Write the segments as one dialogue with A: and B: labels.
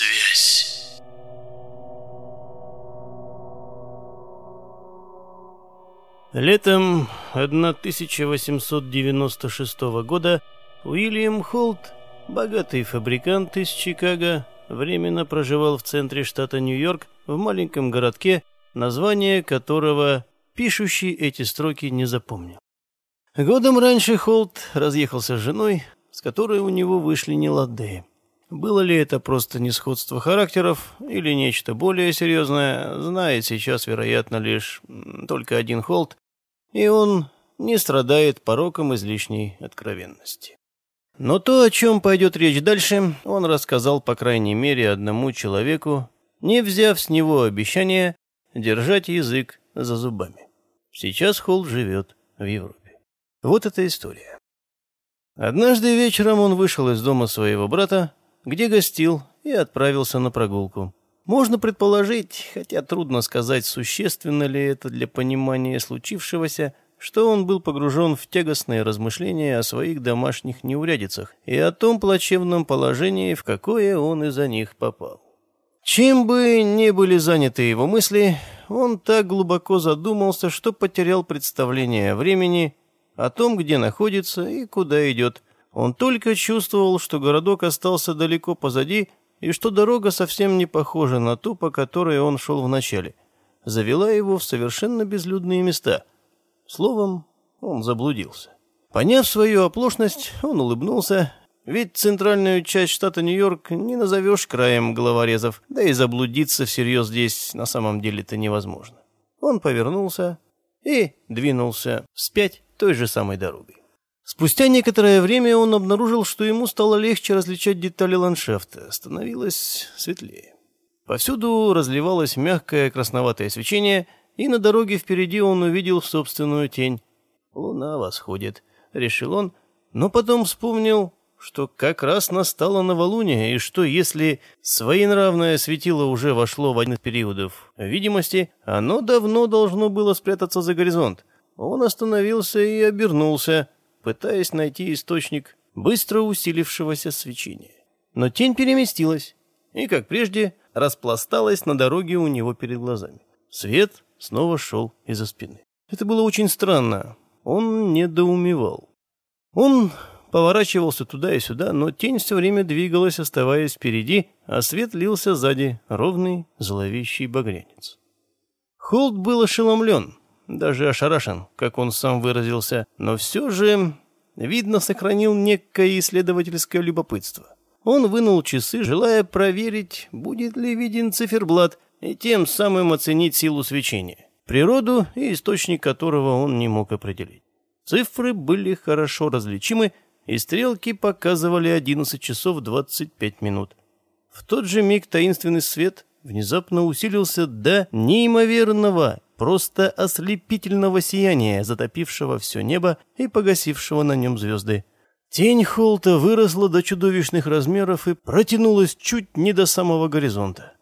A: связь.
B: Летом 1896 года Уильям Холт, богатый фабрикант из Чикаго, временно проживал в центре штата Нью-Йорк в маленьком городке, название которого пишущий эти строки не запомнил. Годом раньше Холт разъехался с женой, с которой у него вышли нелады. Было ли это просто несходство характеров или нечто более серьезное, знает сейчас, вероятно, лишь только один Холт, и он не страдает пороком излишней откровенности. Но то, о чем пойдет речь дальше, он рассказал, по крайней мере, одному человеку, не взяв с него обещание держать язык за зубами. Сейчас Холт живет в Европе. Вот эта история. Однажды вечером он вышел из дома своего брата, где гостил, и отправился на прогулку. Можно предположить, хотя трудно сказать, существенно ли это для понимания случившегося, что он был погружен в тягостные размышления о своих домашних неурядицах и о том плачевном положении, в какое он из-за них попал. Чем бы ни были заняты его мысли, он так глубоко задумался, что потерял представление о времени, о том, где находится и куда идет. Он только чувствовал, что городок остался далеко позади, и что дорога совсем не похожа на ту, по которой он шел вначале. Завела его в совершенно безлюдные места. Словом, он заблудился. Поняв свою оплошность, он улыбнулся, ведь центральную часть штата Нью-Йорк не назовешь краем головорезов, да и заблудиться всерьез здесь на самом деле-то невозможно. Он повернулся и двинулся вспять той же самой дорогой. Спустя некоторое время он обнаружил, что ему стало легче различать детали ландшафта, становилось светлее. Повсюду разливалось мягкое красноватое свечение, и на дороге впереди он увидел собственную тень. «Луна восходит», — решил он, но потом вспомнил, что как раз настало новолуние, и что если своенравное светило уже вошло в один из периодов видимости, оно давно должно было спрятаться за горизонт. Он остановился и обернулся, пытаясь найти источник быстро усилившегося свечения. Но тень переместилась и, как прежде, распласталась на дороге у него перед глазами. Свет снова шел из-за спины. Это было очень странно. Он недоумевал. Он поворачивался туда и сюда, но тень все время двигалась, оставаясь впереди, а свет лился сзади, ровный, зловещий багрянец. Холд был ошеломлен, даже ошарашен, как он сам выразился, но все же, видно, сохранил некое исследовательское любопытство. Он вынул часы, желая проверить, будет ли виден циферблат, и тем самым оценить силу свечения, природу и источник которого он не мог определить. Цифры были хорошо различимы, и стрелки показывали 11 часов 25 минут. В тот же миг таинственный свет внезапно усилился до неимоверного, просто ослепительного сияния, затопившего все небо и погасившего на нем звезды. Тень Холта выросла до чудовищных размеров и протянулась чуть не до самого горизонта.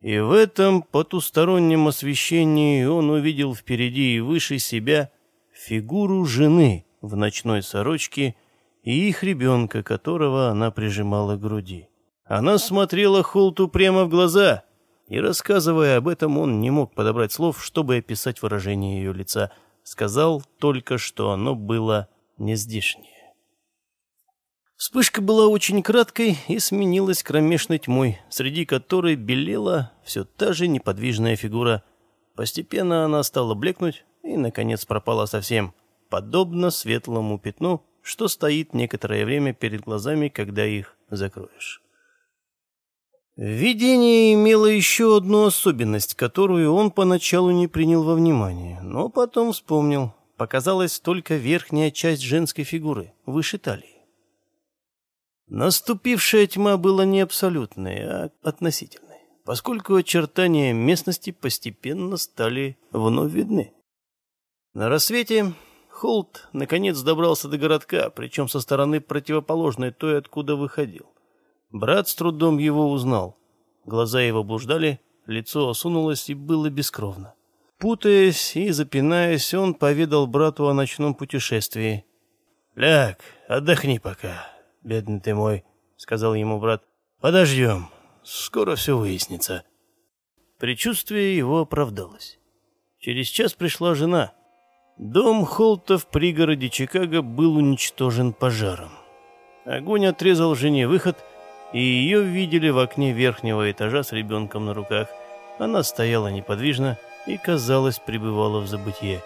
B: И в этом потустороннем освещении он увидел впереди и выше себя фигуру жены в ночной сорочке и их ребенка, которого она прижимала к груди. Она смотрела Холту прямо в глаза, и, рассказывая об этом, он не мог подобрать слов, чтобы описать выражение ее лица. Сказал только, что оно было нездешнее. Вспышка была очень краткой и сменилась кромешной тьмой, среди которой белела все та же неподвижная фигура. Постепенно она стала блекнуть и, наконец, пропала совсем, подобно светлому пятну, что стоит некоторое время перед глазами, когда их закроешь. Видение имело еще одну особенность, которую он поначалу не принял во внимание, но потом вспомнил. Показалась только верхняя часть женской фигуры, выше талии. Наступившая тьма была не абсолютной, а относительной, поскольку очертания местности постепенно стали вновь видны. На рассвете Холт наконец добрался до городка, причем со стороны противоположной той, откуда выходил. Брат с трудом его узнал. Глаза его блуждали, лицо осунулось и было бескровно. Путаясь и запинаясь, он поведал брату о ночном путешествии. «Ляг, отдохни пока, бедный ты мой», — сказал ему брат. «Подождем, скоро все выяснится». Предчувствие его оправдалось. Через час пришла жена. Дом Холта в пригороде Чикаго был уничтожен пожаром. Огонь отрезал жене выход, и ее видели в окне верхнего этажа с ребенком на руках. Она стояла неподвижно и, казалось, пребывала в забытье.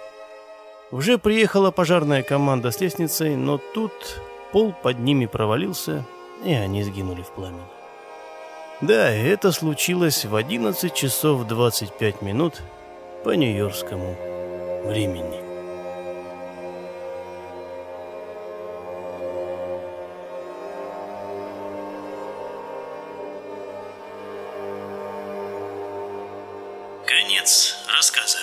B: Уже приехала пожарная команда с лестницей, но тут пол под ними провалился, и они сгинули в пламени. Да, это случилось в 11 часов 25 минут по нью-йоркскому времени.
A: Конец рассказа.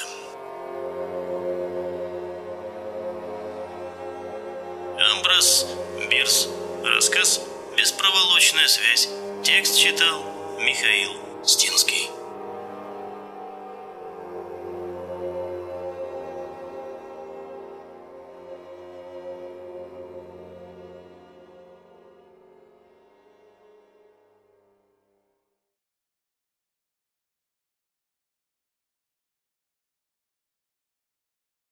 A: Амброс Бирс. Рассказ «Беспроволочная связь». Текст читал Михаил Стинский.